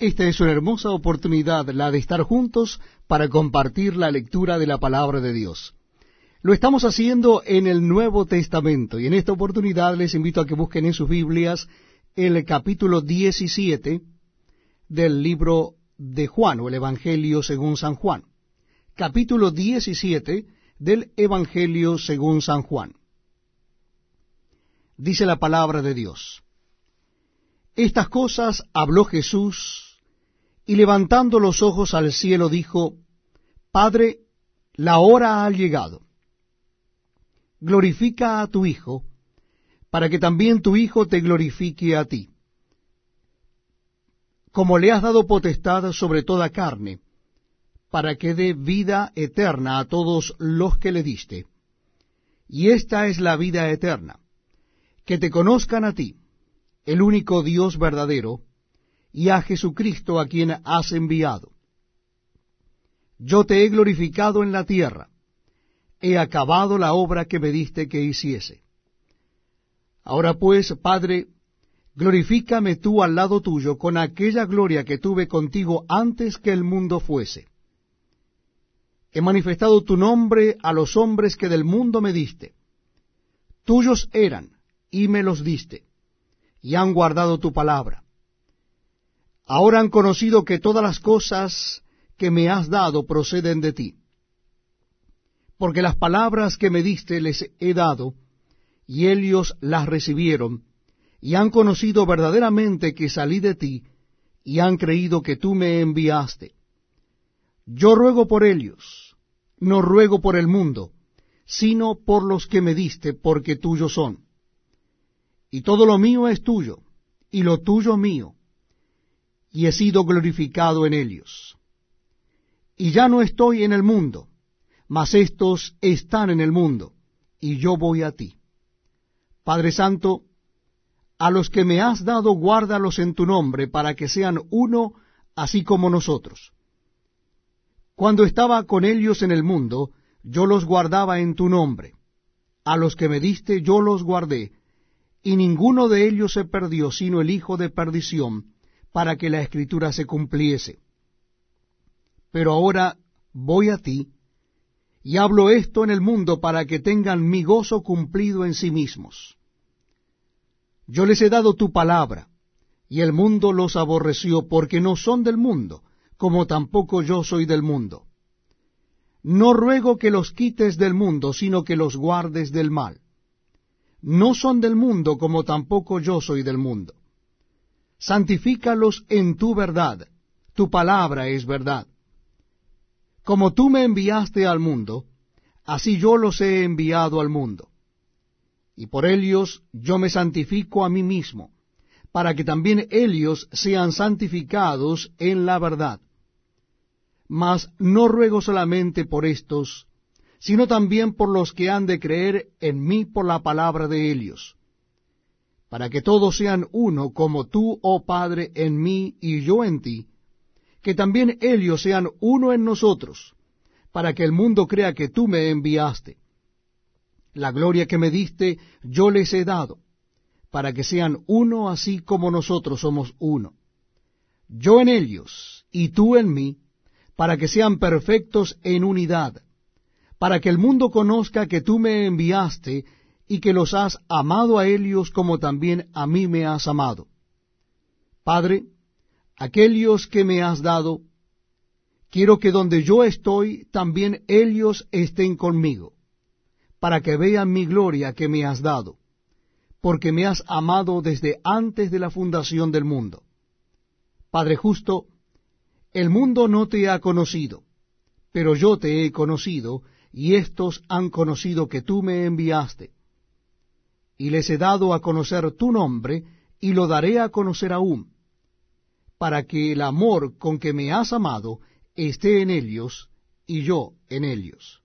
Esta es una hermosa oportunidad, la de estar juntos para compartir la lectura de la palabra de Dios. Lo estamos haciendo en el Nuevo Testamento y en esta oportunidad les invito a que busquen en sus Biblias el capítulo 17 del libro de Juan o el Evangelio según San Juan. Capítulo 17 del Evangelio según San Juan. Dice la palabra de Dios. Estas cosas habló Jesús y levantando los ojos al cielo dijo, Padre, la hora ha llegado. Glorifica a tu Hijo, para que también tu Hijo te glorifique a ti. Como le has dado potestad sobre toda carne, para que dé vida eterna a todos los que le diste. Y esta es la vida eterna, que te conozcan a ti, el único Dios verdadero, y a Jesucristo a quien has enviado. Yo te he glorificado en la tierra, he acabado la obra que me diste que hiciese. Ahora pues, Padre, glorifícame tú al lado tuyo con aquella gloria que tuve contigo antes que el mundo fuese. He manifestado tu nombre a los hombres que del mundo me diste. Tuyos eran, y me los diste, y han guardado tu palabra. Ahora han conocido que todas las cosas que me has dado proceden de ti. Porque las palabras que me diste les he dado, y ellos las recibieron, y han conocido verdaderamente que salí de ti, y han creído que tú me enviaste. Yo ruego por ellos, no ruego por el mundo, sino por los que me diste, porque tuyos son. Y todo lo mío es tuyo, y lo tuyo mío y he sido glorificado en ellos. Y ya no estoy en el mundo, mas estos están en el mundo, y yo voy a ti. Padre Santo, a los que me has dado, guárdalos en tu nombre, para que sean uno, así como nosotros. Cuando estaba con ellos en el mundo, yo los guardaba en tu nombre. A los que me diste yo los guardé, y ninguno de ellos se perdió, sino el hijo de perdición, para que la escritura se cumpliese. Pero ahora voy a ti, y hablo esto en el mundo para que tengan mi gozo cumplido en sí mismos. Yo les he dado tu palabra, y el mundo los aborreció porque no son del mundo, como tampoco yo soy del mundo. No ruego que los quites del mundo, sino que los guardes del mal. No son del mundo, como tampoco yo soy del mundo santifícalos en tu verdad, tu palabra es verdad. Como tú me enviaste al mundo, así yo los he enviado al mundo. Y por ellos yo me santifico a mí mismo, para que también ellos sean santificados en la verdad. Mas no ruego solamente por estos, sino también por los que han de creer en mí por la palabra de ellos para que todos sean uno, como tú, oh Padre, en mí y yo en ti, que también ellos sean uno en nosotros, para que el mundo crea que tú me enviaste. La gloria que me diste yo les he dado, para que sean uno así como nosotros somos uno. Yo en ellos y tú en mí, para que sean perfectos en unidad, para que el mundo conozca que tú me enviaste y que los has amado a ellos como también a mí me has amado. Padre, aquellos que me has dado, quiero que donde yo estoy, también ellos estén conmigo, para que vean mi gloria que me has dado, porque me has amado desde antes de la fundación del mundo. Padre justo, el mundo no te ha conocido, pero yo te he conocido, y éstos han conocido que tú me enviaste y les he dado a conocer tu nombre, y lo daré a conocer aún, para que el amor con que me has amado esté en ellos, y yo en ellos.